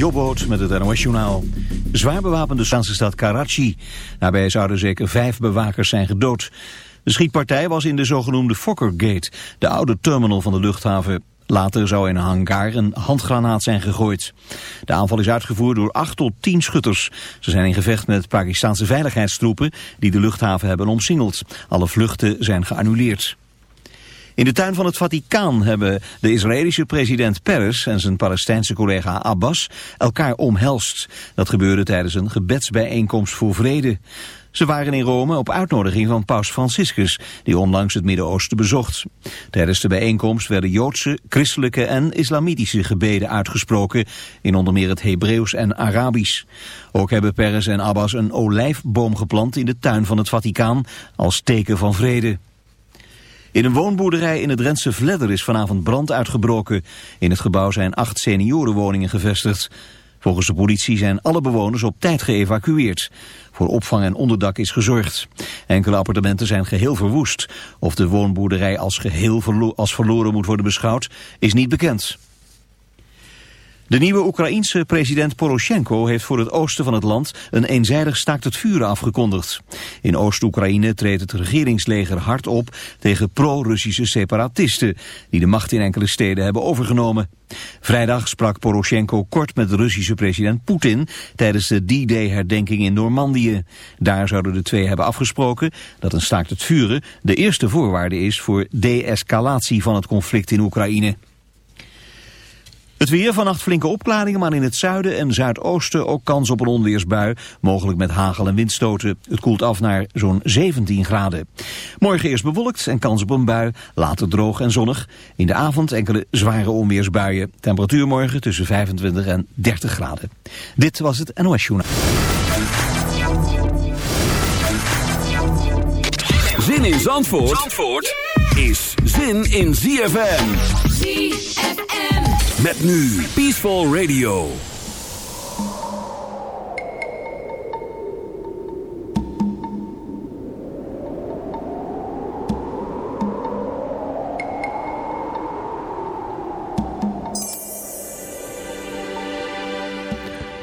Jobboot met het NOS Journaal. Zwaar bewapende Spaanse stad Karachi. Daarbij zouden zeker vijf bewakers zijn gedood. De schietpartij was in de zogenoemde Fokkergate, de oude terminal van de luchthaven. Later zou in een hangar een handgranaat zijn gegooid. De aanval is uitgevoerd door 8 tot 10 schutters. Ze zijn in gevecht met Pakistanse veiligheidstroepen die de luchthaven hebben omsingeld. Alle vluchten zijn geannuleerd. In de tuin van het Vaticaan hebben de Israëlische president Peres en zijn Palestijnse collega Abbas elkaar omhelst. Dat gebeurde tijdens een gebedsbijeenkomst voor vrede. Ze waren in Rome op uitnodiging van paus Franciscus, die onlangs het Midden-Oosten bezocht. Tijdens de bijeenkomst werden Joodse, christelijke en islamitische gebeden uitgesproken, in onder meer het Hebreeuws en Arabisch. Ook hebben Peres en Abbas een olijfboom geplant in de tuin van het Vaticaan als teken van vrede. In een woonboerderij in het Drentse Vledder is vanavond brand uitgebroken. In het gebouw zijn acht seniorenwoningen gevestigd. Volgens de politie zijn alle bewoners op tijd geëvacueerd. Voor opvang en onderdak is gezorgd. Enkele appartementen zijn geheel verwoest. Of de woonboerderij als geheel als verloren moet worden beschouwd, is niet bekend. De nieuwe Oekraïense president Poroshenko heeft voor het oosten van het land een eenzijdig staakt het vuren afgekondigd. In Oost-Oekraïne treedt het regeringsleger hard op tegen pro-Russische separatisten die de macht in enkele steden hebben overgenomen. Vrijdag sprak Poroshenko kort met de Russische president Poetin tijdens de D-Day herdenking in Normandië. Daar zouden de twee hebben afgesproken dat een staakt het vuren de eerste voorwaarde is voor de-escalatie van het conflict in Oekraïne. Het weer, vannacht flinke opklaringen, maar in het zuiden en zuidoosten ook kans op een onweersbui. Mogelijk met hagel en windstoten. Het koelt af naar zo'n 17 graden. Morgen eerst bewolkt en kans op een bui. Later droog en zonnig. In de avond enkele zware onweersbuien. Temperatuur morgen tussen 25 en 30 graden. Dit was het NOS Journaal. Zin in Zandvoort, Zandvoort is zin in ZFM. ZFM. Met nu Peaceful Radio.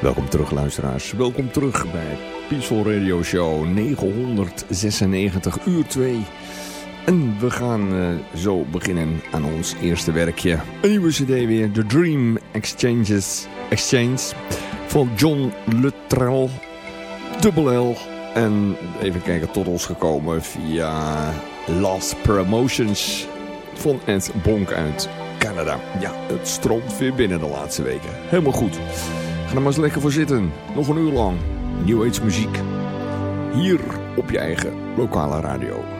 Welkom terug luisteraars. Welkom terug bij Peaceful Radio Show 996 uur 2. En we gaan uh, zo beginnen aan ons eerste werkje. Een nieuwe cd weer. The Dream Exchanges, Exchange van John Luttrell. Dubbel L. En even kijken, tot ons gekomen via Last Promotions van Ed Bonk uit Canada. Ja, het stroomt weer binnen de laatste weken. Helemaal goed. Ga er maar eens lekker voor zitten. Nog een uur lang. New Age muziek. Hier op je eigen lokale radio.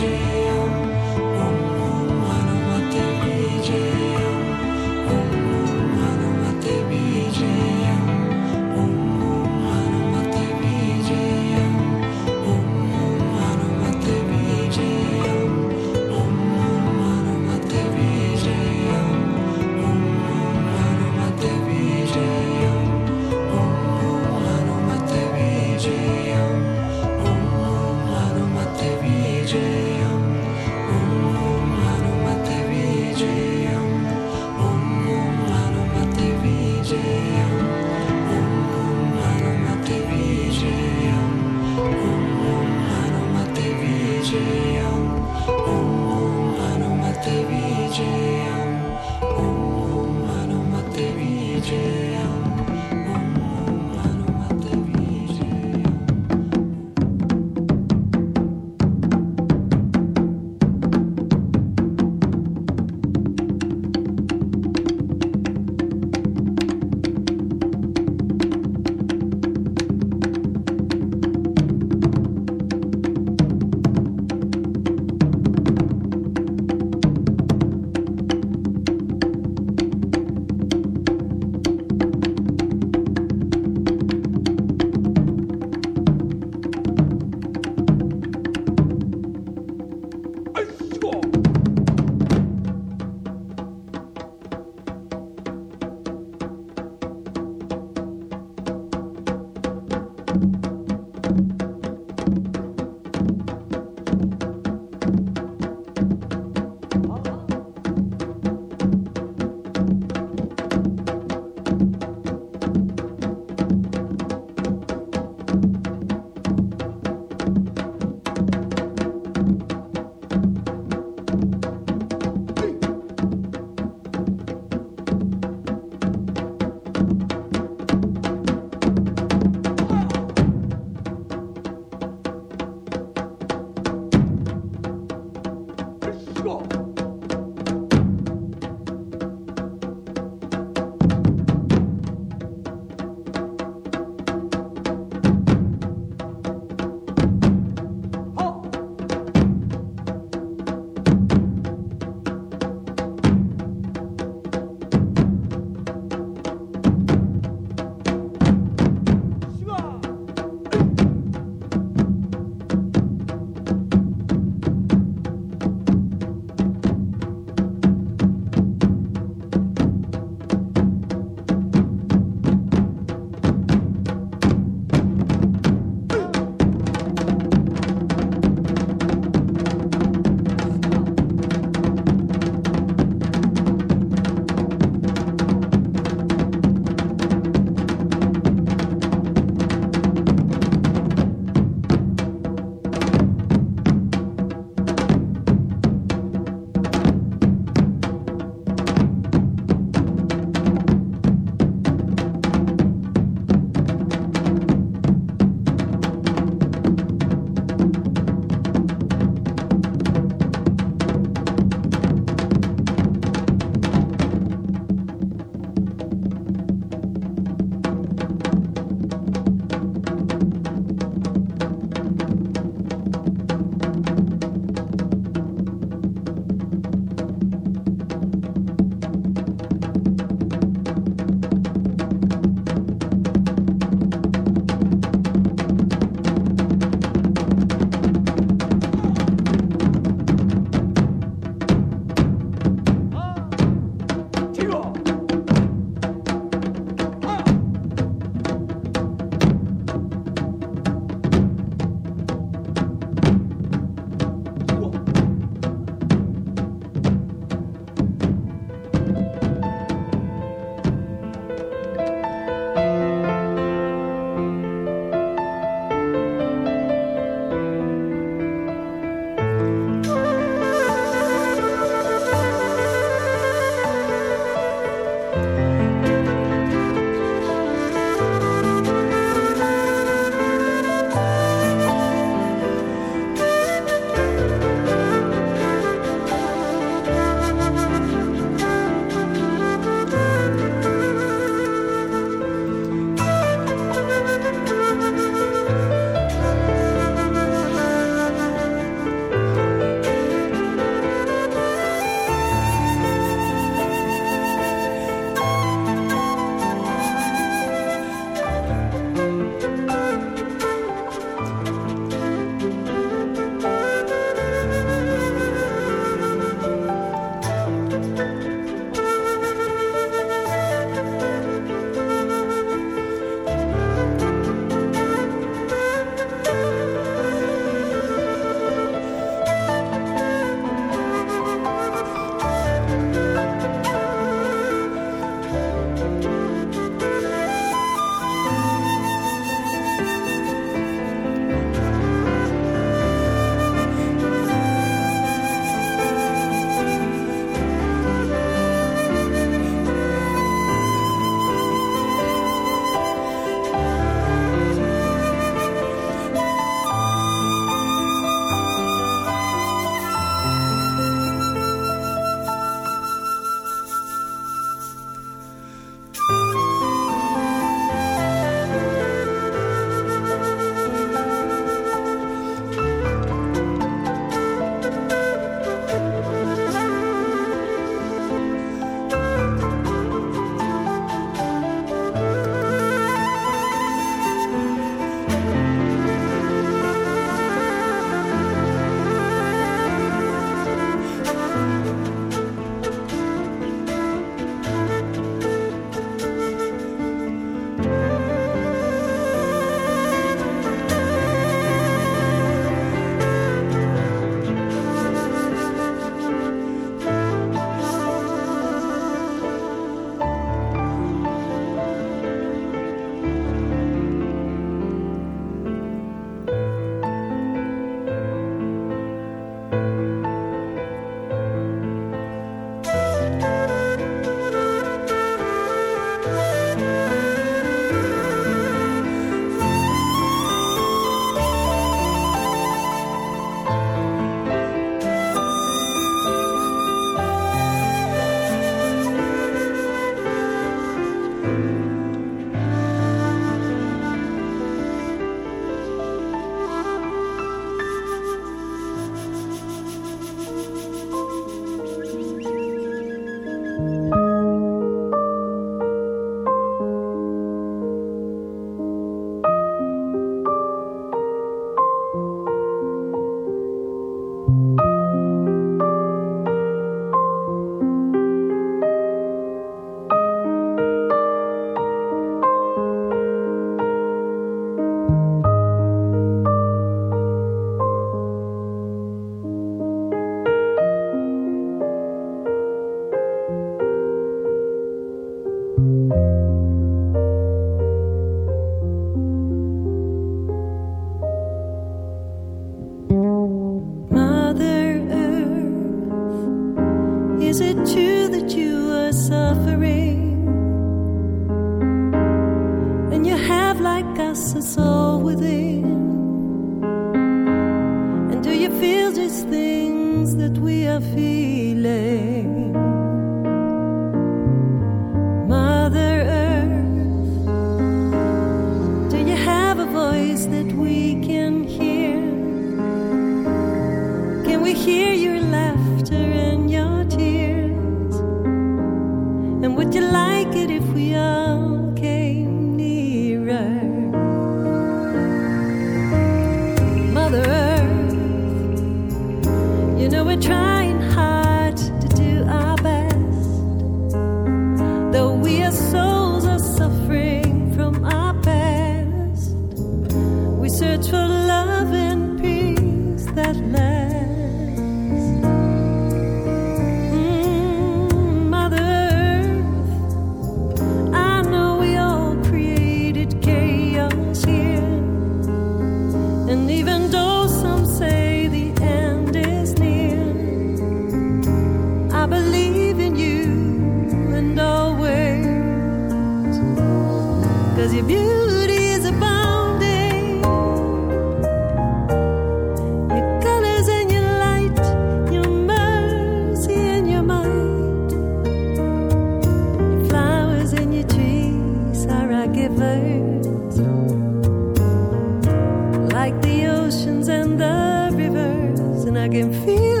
I can feel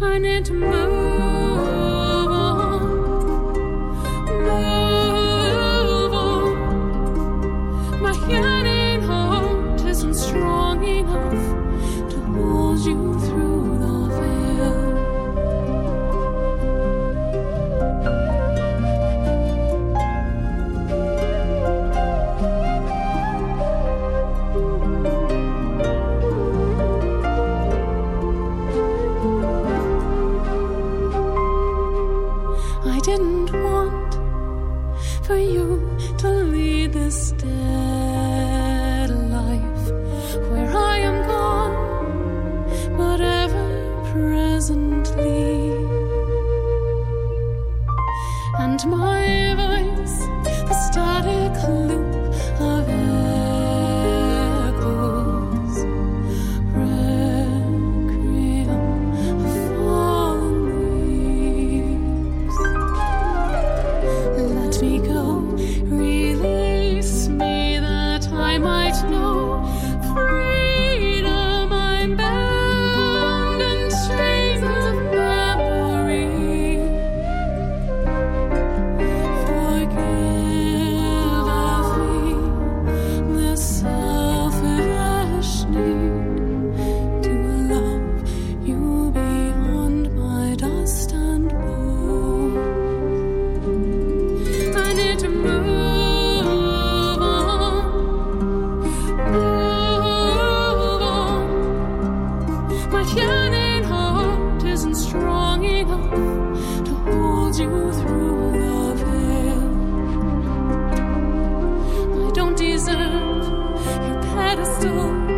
and it move. Pedestal.